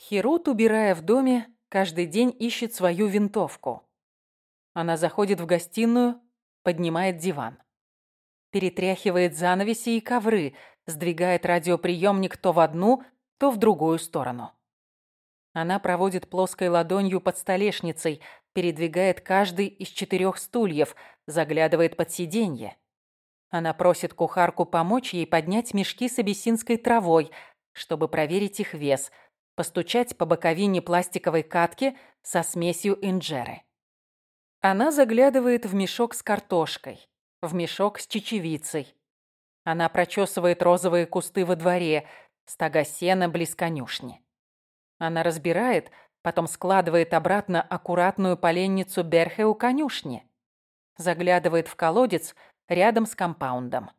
Херут, убирая в доме, каждый день ищет свою винтовку. Она заходит в гостиную, поднимает диван. Перетряхивает занавеси и ковры, сдвигает радиоприемник то в одну, то в другую сторону. Она проводит плоской ладонью под столешницей, передвигает каждый из четырех стульев, заглядывает под сиденье. Она просит кухарку помочь ей поднять мешки с абиссинской травой, чтобы проверить их вес, постучать по боковине пластиковой катки со смесью инжеры. Она заглядывает в мешок с картошкой, в мешок с чечевицей. Она прочесывает розовые кусты во дворе, стога сена близ конюшни. Она разбирает, потом складывает обратно аккуратную поленницу берхе у конюшни. Заглядывает в колодец рядом с компаундом.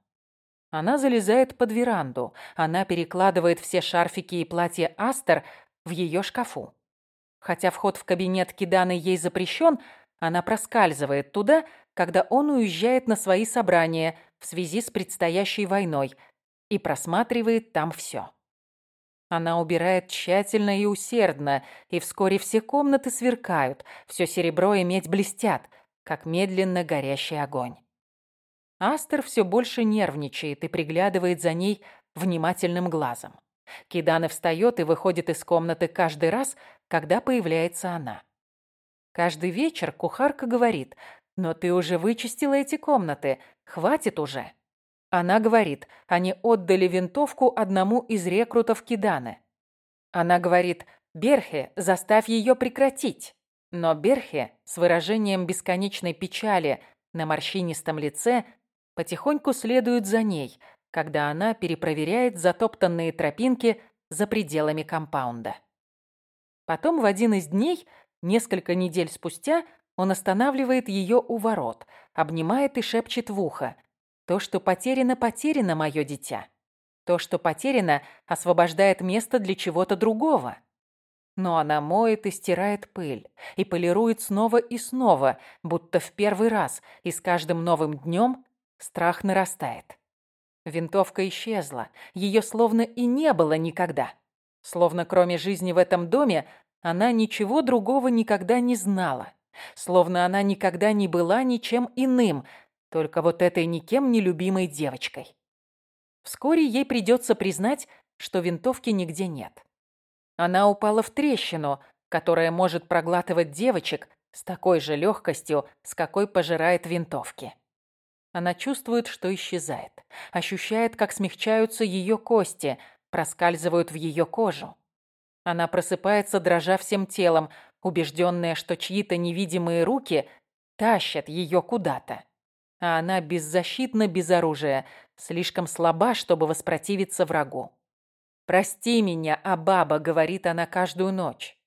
Она залезает под веранду. Она перекладывает все шарфики и платья Астер в ее шкафу. Хотя вход в кабинет Киданы ей запрещен, она проскальзывает туда, когда он уезжает на свои собрания в связи с предстоящей войной и просматривает там все. Она убирает тщательно и усердно, и вскоре все комнаты сверкают, все серебро и медь блестят, как медленно горящий огонь. Астер все больше нервничает и приглядывает за ней внимательным глазом. Кидана встает и выходит из комнаты каждый раз, когда появляется она. Каждый вечер кухарка говорит, «Но ты уже вычистила эти комнаты, хватит уже». Она говорит, они отдали винтовку одному из рекрутов Киданы. Она говорит, Берхе, заставь ее прекратить. Но Берхе с выражением бесконечной печали на морщинистом лице потихоньку следует за ней, когда она перепроверяет затоптанные тропинки за пределами компаунда. Потом в один из дней, несколько недель спустя, он останавливает ее у ворот, обнимает и шепчет в ухо – то, что потеряно, потеряно, мое дитя. То, что потеряно, освобождает место для чего-то другого. Но она моет и стирает пыль, и полирует снова и снова, будто в первый раз, и с каждым новым днем страх нарастает. Винтовка исчезла, ее словно и не было никогда. Словно кроме жизни в этом доме она ничего другого никогда не знала. Словно она никогда не была ничем иным, только вот этой никем не любимой девочкой. Вскоре ей придется признать, что винтовки нигде нет. Она упала в трещину, которая может проглатывать девочек с такой же легкостью, с какой пожирает винтовки. Она чувствует, что исчезает, ощущает, как смягчаются ее кости, проскальзывают в ее кожу. Она просыпается, дрожа всем телом, убежденная, что чьи-то невидимые руки тащат ее куда-то а она беззащитна без оружия, слишком слаба, чтобы воспротивиться врагу. «Прости меня, Абаба», — говорит она каждую ночь.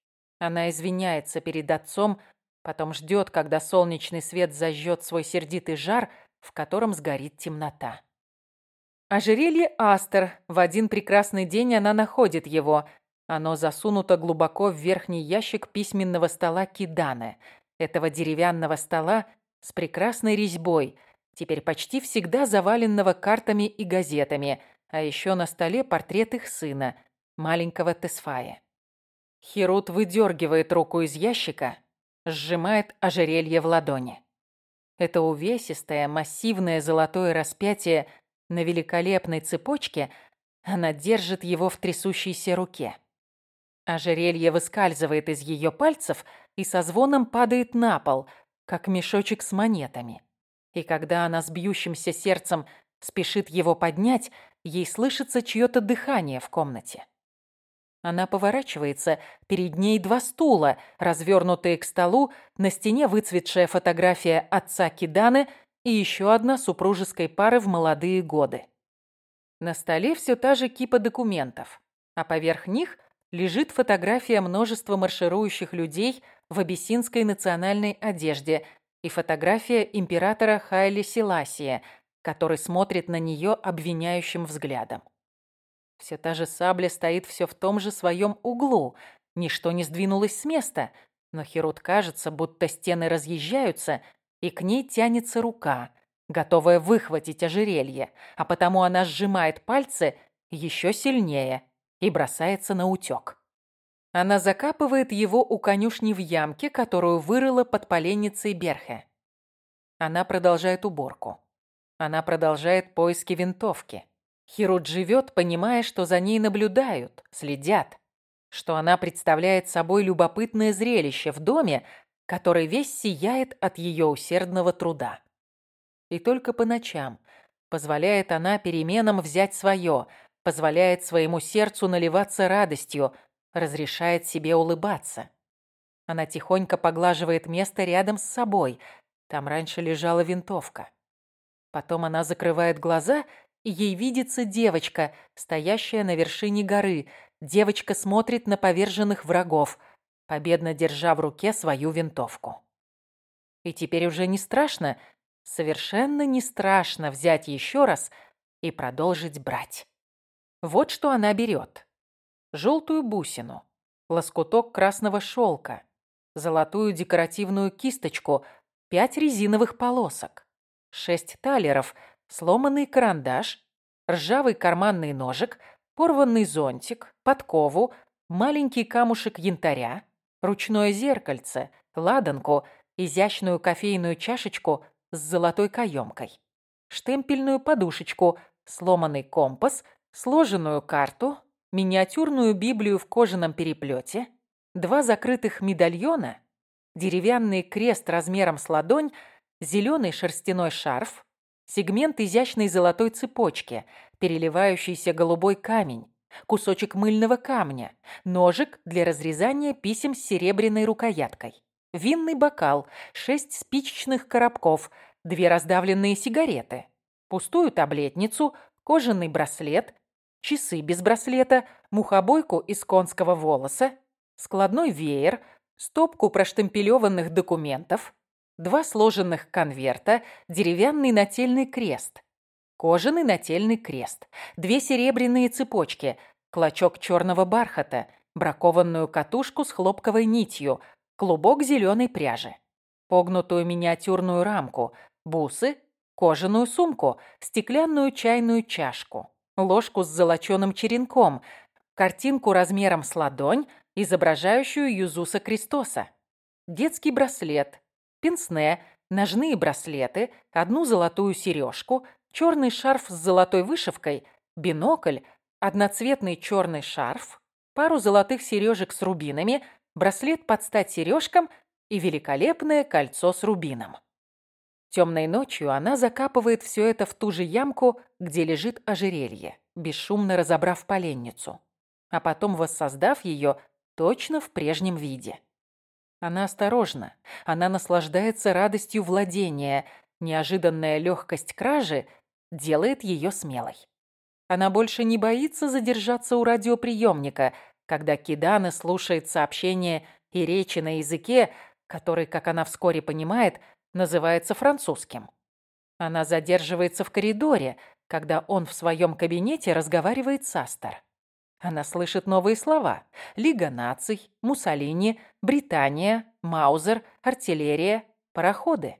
Она извиняется перед отцом, потом ждет, когда солнечный свет зажжет свой сердитый жар, в котором сгорит темнота. Ожерелье Астер. В один прекрасный день она находит его. Оно засунуто глубоко в верхний ящик письменного стола Киданы. Этого деревянного стола с прекрасной резьбой, теперь почти всегда заваленного картами и газетами, а еще на столе портрет их сына, маленького Тесфая. Херут выдергивает руку из ящика, сжимает ожерелье в ладони. Это увесистое, массивное золотое распятие на великолепной цепочке, она держит его в трясущейся руке. Ожерелье выскальзывает из ее пальцев и со звоном падает на пол – как мешочек с монетами. И когда она с бьющимся сердцем спешит его поднять, ей слышится чье-то дыхание в комнате. Она поворачивается, перед ней два стула, развернутые к столу, на стене выцветшая фотография отца Киданы и еще одна супружеской пары в молодые годы. На столе все та же кипа документов, а поверх них лежит фотография множества марширующих людей в абиссинской национальной одежде и фотография императора Хайли Селасия, который смотрит на нее обвиняющим взглядом. Все та же сабля стоит все в том же своем углу, ничто не сдвинулось с места, но Херут кажется, будто стены разъезжаются, и к ней тянется рука, готовая выхватить ожерелье, а потому она сжимает пальцы еще сильнее – и бросается на утек. Она закапывает его у конюшни в ямке, которую вырыла под поленницей Берхе. Она продолжает уборку. Она продолжает поиски винтовки. Хирут живет, понимая, что за ней наблюдают, следят, что она представляет собой любопытное зрелище в доме, который весь сияет от ее усердного труда. И только по ночам позволяет она переменам взять свое, позволяет своему сердцу наливаться радостью, разрешает себе улыбаться. Она тихонько поглаживает место рядом с собой. Там раньше лежала винтовка. Потом она закрывает глаза, ей видится девочка, стоящая на вершине горы. Девочка смотрит на поверженных врагов, победно держа в руке свою винтовку. И теперь уже не страшно, совершенно не страшно взять еще раз и продолжить брать. Вот что она берет желтую бусину, лоскуток красного шелка, золотую декоративную кисточку, пять резиновых полосок, шесть талеров, сломанный карандаш, ржавый карманный ножик, порванный зонтик, подкову, маленький камушек янтаря, ручное зеркальце, ладанку, изящную кофейную чашечку с золотой каемкой, штемпельную подушечку, сломанный компас, сложенную карту, миниатюрную Библию в кожаном переплете, два закрытых медальона, деревянный крест размером с ладонь, зеленый шерстяной шарф, сегмент изящной золотой цепочки, переливающийся голубой камень, кусочек мыльного камня, ножик для разрезания писем с серебряной рукояткой, винный бокал, шесть спичечных коробков, две раздавленные сигареты, пустую таблетницу, кожаный браслет, часы без браслета, мухобойку из конского волоса, складной веер, стопку проштемпелеванных документов, два сложенных конверта, деревянный нательный крест, кожаный нательный крест, две серебряные цепочки, клочок черного бархата, бракованную катушку с хлопковой нитью, клубок зеленой пряжи, погнутую миниатюрную рамку, бусы, кожаную сумку, стеклянную чайную чашку ложку с золоченым черенком, картинку размером с ладонь, изображающую Юзуса Кристоса, детский браслет, пенсне, ножные браслеты, одну золотую сережку, черный шарф с золотой вышивкой, бинокль, одноцветный черный шарф, пару золотых сережек с рубинами, браслет под стать сережкам и великолепное кольцо с рубином. Темной ночью она закапывает все это в ту же ямку, где лежит ожерелье, бесшумно разобрав поленницу, а потом воссоздав ее точно в прежнем виде. Она осторожна, она наслаждается радостью владения, неожиданная легкость кражи делает ее смелой. Она больше не боится задержаться у радиоприемника, когда Кидана слушает сообщения и речи на языке, который, как она вскоре понимает, называется французским. Она задерживается в коридоре, когда он в своем кабинете разговаривает с Астер. Она слышит новые слова. Лига наций, Муссолини, Британия, Маузер, артиллерия, пароходы.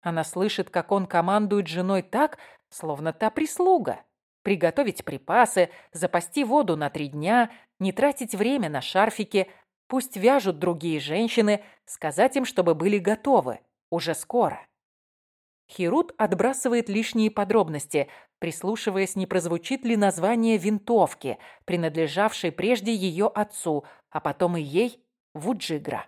Она слышит, как он командует женой так, словно та прислуга. Приготовить припасы, запасти воду на три дня, не тратить время на шарфики, пусть вяжут другие женщины, сказать им, чтобы были готовы. Уже скоро. Хирут отбрасывает лишние подробности, прислушиваясь, не прозвучит ли название винтовки, принадлежавшей прежде ее отцу, а потом и ей, Вуджигра.